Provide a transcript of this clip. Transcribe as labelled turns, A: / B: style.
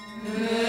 A: Yeah.